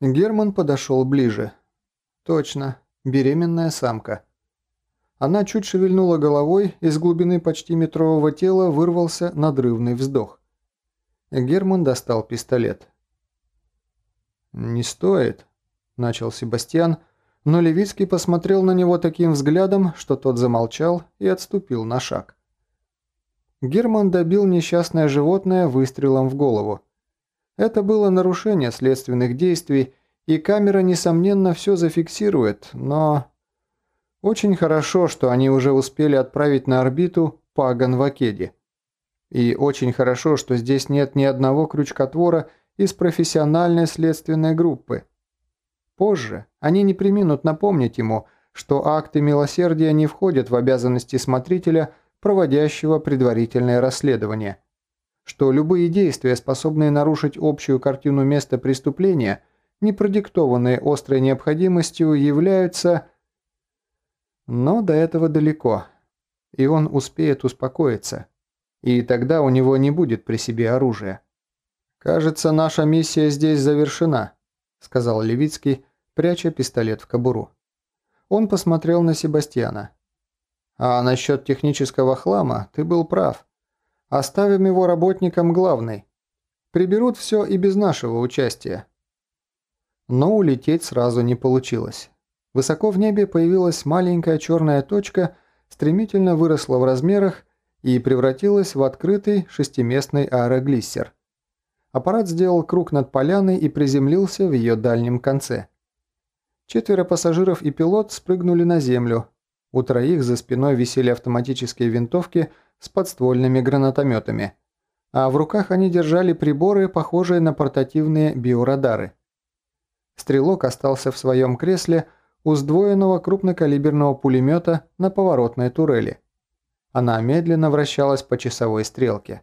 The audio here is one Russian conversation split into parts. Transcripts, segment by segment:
Герман подошел ближе. Точно, беременная самка. Она чуть шевельнула головой, из глубины почти метрового тела вырвался надрывный вздох. Герман достал пистолет. «Не стоит», – начал Себастьян, но Левицкий посмотрел на него таким взглядом, что тот замолчал и отступил на шаг. Герман добил несчастное животное выстрелом в голову. Это было нарушение следственных действий, и камера, несомненно, все зафиксирует, но... Очень хорошо, что они уже успели отправить на орбиту Паган в Акеде. И очень хорошо, что здесь нет ни одного крючкотвора из профессиональной следственной группы. Позже они не приминут напомнить ему, что акты милосердия не входят в обязанности смотрителя, проводящего предварительное расследование – что любые действия, способные нарушить общую картину места преступления, не продиктованные острой необходимостью, являются... Но до этого далеко, и он успеет успокоиться, и тогда у него не будет при себе оружия. «Кажется, наша миссия здесь завершена», – сказал Левицкий, пряча пистолет в кобуру. Он посмотрел на Себастьяна. «А насчет технического хлама ты был прав. Оставим его работникам главной. Приберут все и без нашего участия. Но улететь сразу не получилось. Высоко в небе появилась маленькая черная точка, стремительно выросла в размерах и превратилась в открытый шестиместный аэроглиссер. Аппарат сделал круг над поляной и приземлился в ее дальнем конце. Четверо пассажиров и пилот спрыгнули на землю. У троих за спиной висели автоматические винтовки – с подствольными гранатометами, а в руках они держали приборы, похожие на портативные биорадары. Стрелок остался в своем кресле у сдвоенного крупнокалиберного пулемета на поворотной турели. Она медленно вращалась по часовой стрелке.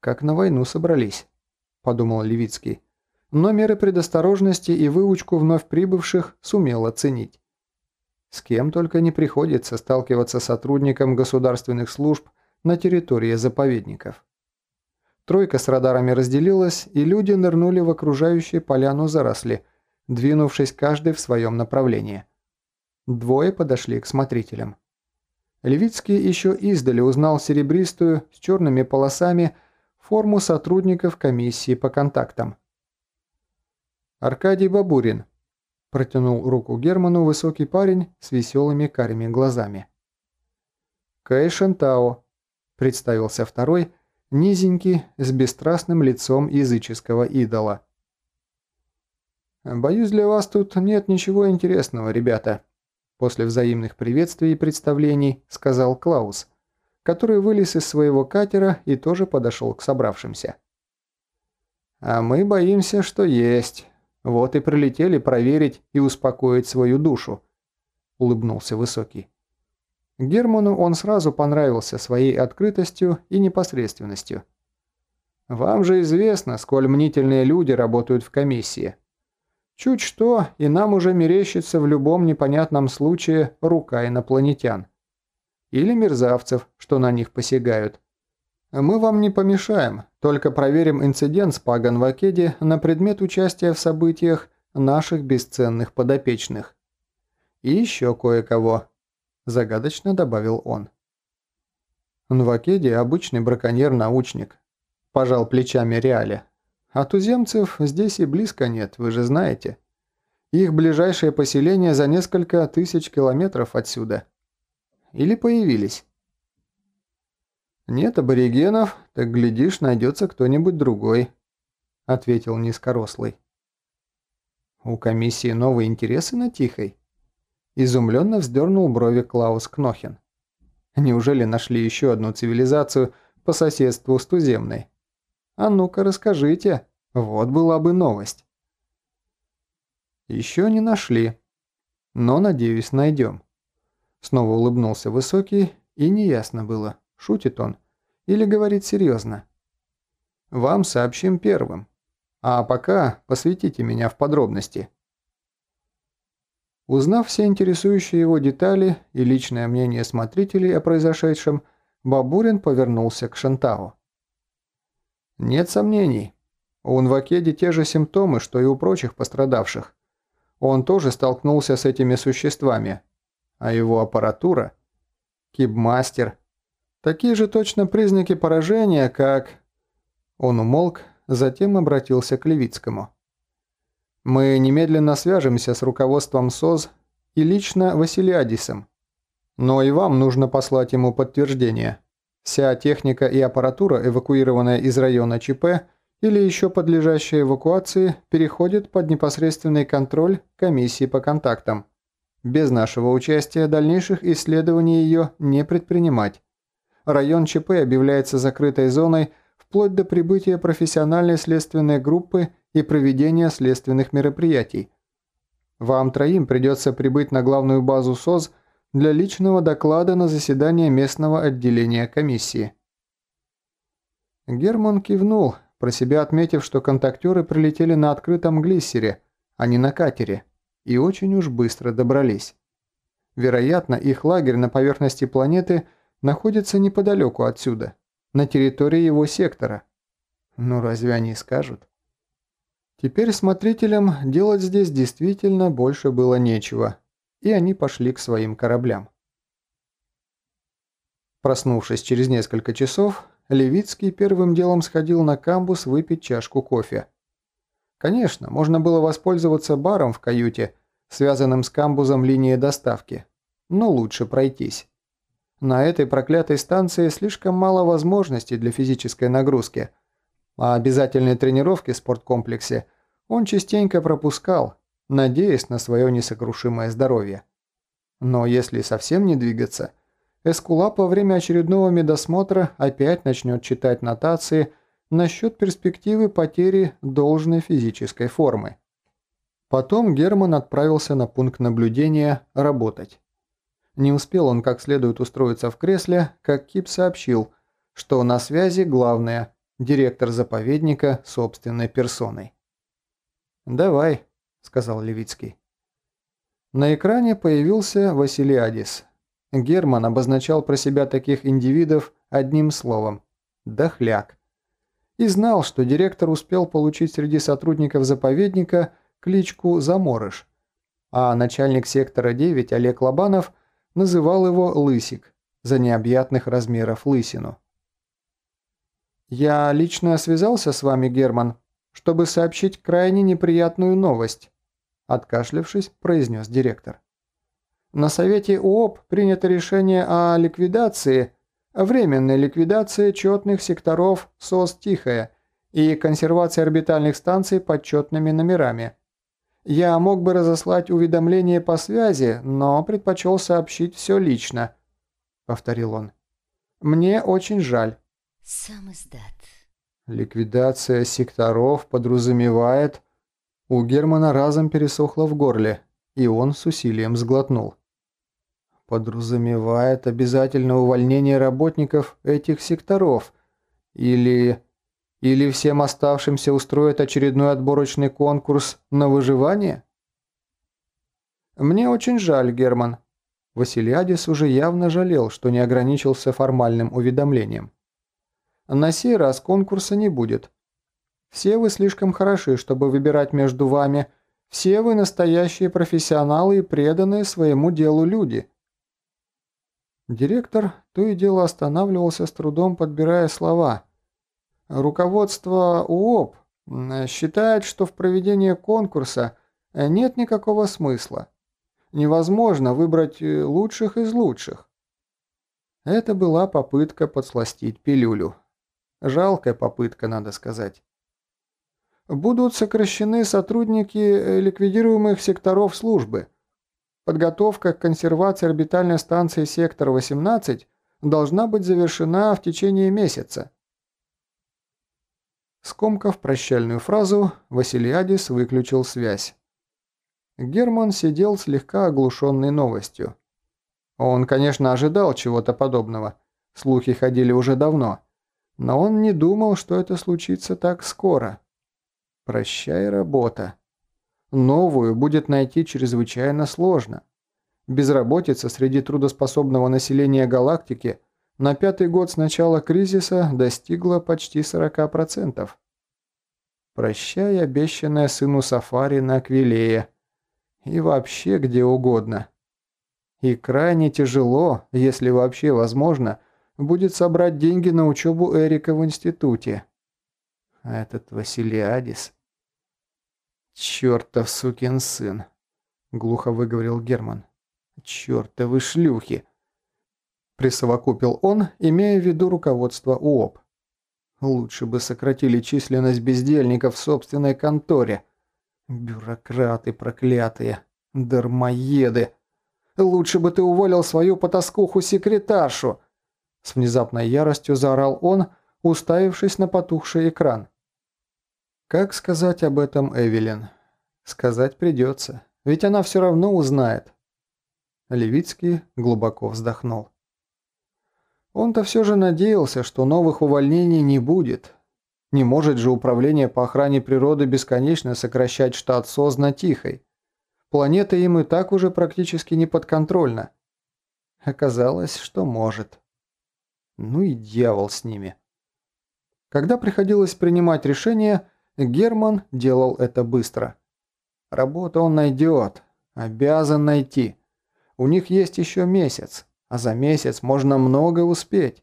«Как на войну собрались», – подумал Левицкий. Но меры предосторожности и выучку вновь прибывших сумел оценить. С кем только не приходится сталкиваться сотрудникам государственных служб на территории заповедников. Тройка с радарами разделилась, и люди нырнули в окружающие поляну заросли, двинувшись каждый в своем направлении. Двое подошли к смотрителям. Левицкий еще издали узнал серебристую с черными полосами форму сотрудников комиссии по контактам. Аркадий Бабурин, Протянул руку Герману высокий парень с веселыми карими глазами. «Кэй Шентао», – представился второй, низенький, с бесстрастным лицом языческого идола. «Боюсь, для вас тут нет ничего интересного, ребята», – после взаимных приветствий и представлений сказал Клаус, который вылез из своего катера и тоже подошел к собравшимся. «А мы боимся, что есть». Вот и прилетели проверить и успокоить свою душу», – улыбнулся Высокий. Герману он сразу понравился своей открытостью и непосредственностью. «Вам же известно, сколь мнительные люди работают в комиссии. Чуть что, и нам уже мерещится в любом непонятном случае рука инопланетян. Или мерзавцев, что на них посягают. Мы вам не помешаем, только проверим инцидент с Паган в Акеде на предмет участия в событиях наших бесценных подопечных. И еще кое-кого», – загадочно добавил он. В Акеде обычный браконьер-научник. Пожал плечами Реале. А туземцев здесь и близко нет, вы же знаете. Их ближайшее поселение за несколько тысяч километров отсюда. Или появились. «Нет аборигенов, так, глядишь, найдется кто-нибудь другой», – ответил низкорослый. «У комиссии новые интересы на Тихой?» Изумленно вздернул брови Клаус Кнохин. «Неужели нашли еще одну цивилизацию по соседству с туземной? А ну-ка расскажите, вот была бы новость». «Еще не нашли, но, надеюсь, найдем». Снова улыбнулся Высокий, и неясно было, Шутит он? Или говорит серьезно? Вам сообщим первым. А пока посвятите меня в подробности. Узнав все интересующие его детали и личное мнение смотрителей о произошедшем, Бабурин повернулся к Шантау. «Нет сомнений. У Нвакеди те же симптомы, что и у прочих пострадавших. Он тоже столкнулся с этими существами. А его аппаратура... Кибмастер... Такие же точно признаки поражения, как... Он умолк, затем обратился к Левицкому. «Мы немедленно свяжемся с руководством СОЗ и лично Василиадисом. Но и вам нужно послать ему подтверждение. Вся техника и аппаратура, эвакуированная из района ЧП или еще подлежащая эвакуации, переходит под непосредственный контроль комиссии по контактам. Без нашего участия дальнейших исследований ее не предпринимать. Район ЧП объявляется закрытой зоной вплоть до прибытия профессиональной следственной группы и проведения следственных мероприятий. Вам троим придется прибыть на главную базу СОЗ для личного доклада на заседание местного отделения комиссии. Герман кивнул, про себя отметив, что контактеры прилетели на открытом глиссере, а не на катере, и очень уж быстро добрались. Вероятно, их лагерь на поверхности планеты находится неподалеку отсюда, на территории его сектора. Ну разве они скажут? Теперь смотрителям делать здесь действительно больше было нечего, и они пошли к своим кораблям. Проснувшись через несколько часов, Левицкий первым делом сходил на камбус выпить чашку кофе. Конечно, можно было воспользоваться баром в каюте, связанным с камбузом линии доставки, но лучше пройтись. На этой проклятой станции слишком мало возможностей для физической нагрузки, а обязательные тренировки в спорткомплексе он частенько пропускал, надеясь на свое несокрушимое здоровье. Но если совсем не двигаться, Эскулап во время очередного медосмотра опять начнет читать нотации насчет перспективы потери должной физической формы. Потом Герман отправился на пункт наблюдения работать. Не успел он как следует устроиться в кресле, как Кип сообщил, что на связи главное – директор заповедника собственной персоной. «Давай», – сказал Левицкий. На экране появился Василиадис. Герман обозначал про себя таких индивидов одним словом – «дохляк». И знал, что директор успел получить среди сотрудников заповедника кличку «Заморыш», а начальник сектора 9 Олег Лобанов называл его «Лысик» за необъятных размеров лысину. «Я лично связался с вами, Герман, чтобы сообщить крайне неприятную новость», откашлявшись, произнес директор. На совете УОП принято решение о ликвидации, временной ликвидации четных секторов СОС «Тихая» и консервации орбитальных станций под четными номерами. Я мог бы разослать уведомление по связи, но предпочел сообщить все лично», — повторил он. «Мне очень жаль». Сам издат. Ликвидация секторов подразумевает... У Германа разом пересохло в горле, и он с усилием сглотнул. Подразумевает обязательное увольнение работников этих секторов. Или... Или всем оставшимся устроят очередной отборочный конкурс на выживание? Мне очень жаль, Герман. Василиадис уже явно жалел, что не ограничился формальным уведомлением. На сей раз конкурса не будет. Все вы слишком хороши, чтобы выбирать между вами. Все вы настоящие профессионалы и преданные своему делу люди. Директор то и дело останавливался с трудом, подбирая слова. Руководство УОП считает, что в проведении конкурса нет никакого смысла. Невозможно выбрать лучших из лучших. Это была попытка подсластить пилюлю. Жалкая попытка, надо сказать. Будут сокращены сотрудники ликвидируемых секторов службы. Подготовка к консервации орбитальной станции сектор 18 должна быть завершена в течение месяца. Скомкав прощальную фразу, Василиадис выключил связь. Герман сидел слегка оглушенный новостью. Он, конечно, ожидал чего-то подобного. Слухи ходили уже давно. Но он не думал, что это случится так скоро. Прощай, работа. Новую будет найти чрезвычайно сложно. Безработица среди трудоспособного населения галактики на пятый год с начала кризиса достигла почти 40%. Прощай, обещанная сыну Сафари на Аквилее. И вообще где угодно. И крайне тяжело, если вообще возможно, будет собрать деньги на учебу Эрика в институте. А этот Василиадис... «Чертов сукин сын!» — глухо выговорил Герман. «Чертовы шлюхи!» Присовокупил он, имея в виду руководство УОП. Лучше бы сократили численность бездельников в собственной конторе. Бюрократы проклятые, дармоеды. Лучше бы ты уволил свою потаскуху-секретаршу. С внезапной яростью заорал он, уставившись на потухший экран. Как сказать об этом Эвелин? Сказать придется, ведь она все равно узнает. Левицкий глубоко вздохнул. Он-то все же надеялся, что новых увольнений не будет. Не может же управление по охране природы бесконечно сокращать штат Созна Тихой. Планета им и так уже практически не подконтрольна. Оказалось, что может. Ну и дьявол с ними. Когда приходилось принимать решение, Герман делал это быстро. Работу он найдет, обязан найти. У них есть еще месяц. А за месяц можно много успеть.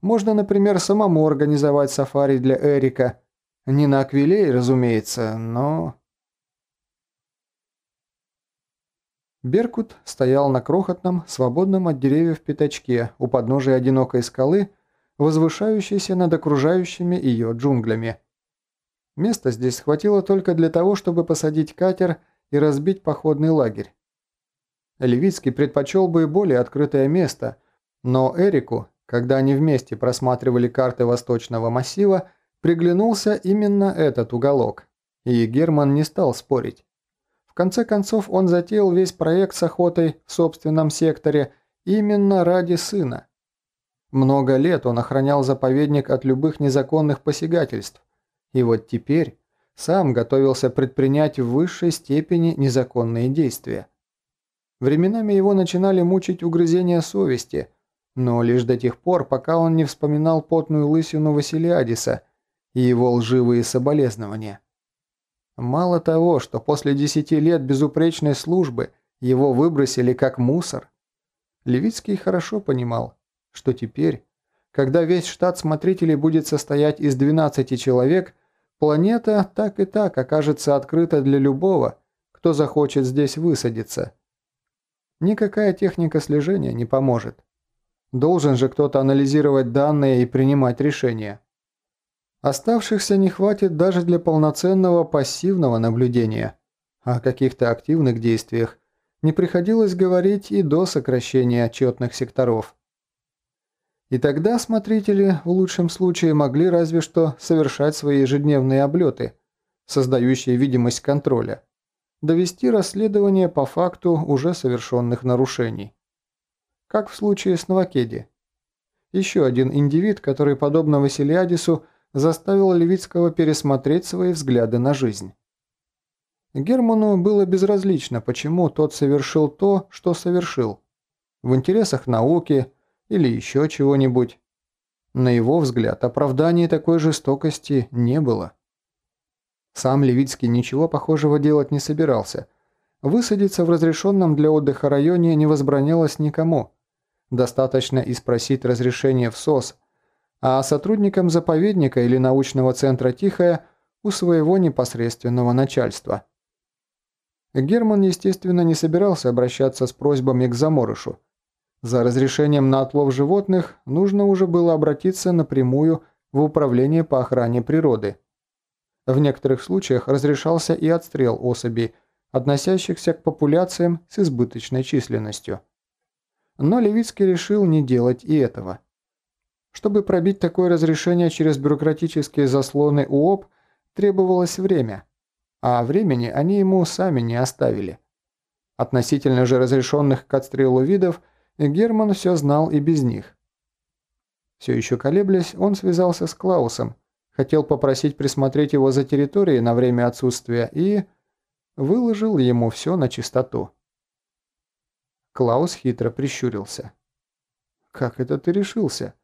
Можно, например, самому организовать сафари для Эрика. Не на Аквилей, разумеется, но... Беркут стоял на крохотном, свободном от деревьев пятачке у подножия одинокой скалы, возвышающейся над окружающими ее джунглями. Места здесь хватило только для того, чтобы посадить катер и разбить походный лагерь. Левицкий предпочел бы более открытое место, но Эрику, когда они вместе просматривали карты Восточного массива, приглянулся именно этот уголок, и Герман не стал спорить. В конце концов, он затеял весь проект с охотой в собственном секторе именно ради сына. Много лет он охранял заповедник от любых незаконных посягательств, и вот теперь сам готовился предпринять в высшей степени незаконные действия. Временами его начинали мучить угрызения совести, но лишь до тех пор, пока он не вспоминал потную лысину Василиадиса и его лживые соболезнования. Мало того, что после десяти лет безупречной службы его выбросили как мусор, Левицкий хорошо понимал, что теперь, когда весь штат смотрителей будет состоять из 12 человек, планета так и так окажется открыта для любого, кто захочет здесь высадиться – Никакая техника слежения не поможет. Должен же кто-то анализировать данные и принимать решения. Оставшихся не хватит даже для полноценного пассивного наблюдения. О каких-то активных действиях не приходилось говорить и до сокращения отчетных секторов. И тогда смотрители в лучшем случае могли разве что совершать свои ежедневные облеты, создающие видимость контроля довести расследование по факту уже совершенных нарушений. Как в случае с Новакеди. Еще один индивид, который, подобно Василиадису, заставил Левицкого пересмотреть свои взгляды на жизнь. Герману было безразлично, почему тот совершил то, что совершил. В интересах науки или еще чего-нибудь. На его взгляд, оправдания такой жестокости не было. Сам Левицкий ничего похожего делать не собирался. Высадиться в разрешенном для отдыха районе не возбранялось никому. Достаточно и спросить разрешение в СОС, а сотрудникам заповедника или научного центра «Тихая» у своего непосредственного начальства. Герман, естественно, не собирался обращаться с просьбами к заморышу. За разрешением на отлов животных нужно уже было обратиться напрямую в Управление по охране природы – в некоторых случаях разрешался и отстрел особей, относящихся к популяциям с избыточной численностью. Но Левицкий решил не делать и этого. Чтобы пробить такое разрешение через бюрократические заслоны УОП, требовалось время, а времени они ему сами не оставили. Относительно же разрешенных к отстрелу видов, Герман все знал и без них. Все еще колеблясь, он связался с Клаусом, хотел попросить присмотреть его за территорией на время отсутствия и... выложил ему все на чистоту. Клаус хитро прищурился. «Как это ты решился?»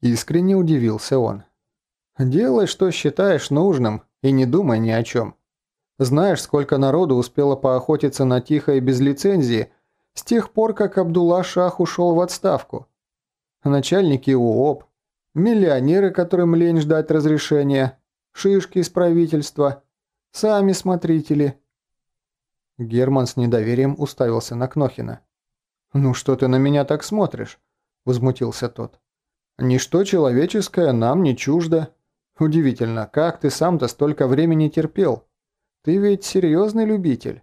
Искренне удивился он. «Делай, что считаешь нужным, И не думай ни о чем. Знаешь, сколько народу успело поохотиться на тихо и без лицензии с тех пор, как Абдулла Шах ушел в отставку? Начальники УОП, миллионеры, которым лень ждать разрешения, шишки из правительства, сами смотрители. Герман с недоверием уставился на Кнохина. «Ну что ты на меня так смотришь?» – возмутился тот. «Ничто человеческое нам не чуждо. Удивительно, как ты сам-то столько времени терпел? Ты ведь серьезный любитель.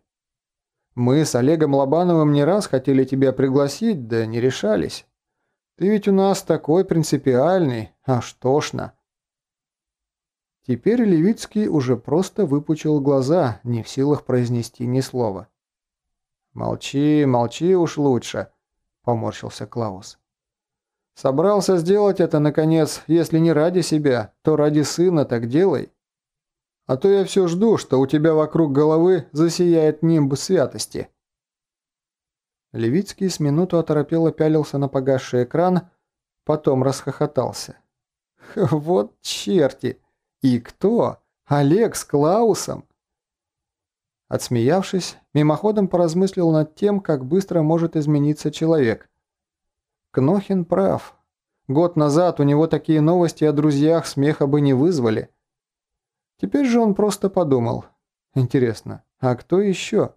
Мы с Олегом Лобановым не раз хотели тебя пригласить, да не решались. Ты ведь у нас такой принципиальный, аж тошно». Теперь Левицкий уже просто выпучил глаза, не в силах произнести ни слова. «Молчи, молчи уж лучше», – поморщился Клаус. «Собрался сделать это, наконец, если не ради себя, то ради сына так делай. А то я все жду, что у тебя вокруг головы засияет нимб святости». Левицкий с минуту оторопело пялился на погасший экран, потом расхохотался. «Вот черти! И кто? Олег с Клаусом? Отсмеявшись, мимоходом поразмыслил над тем, как быстро может измениться человек. Кнохин прав. Год назад у него такие новости о друзьях смеха бы не вызвали. Теперь же он просто подумал. Интересно, а кто еще?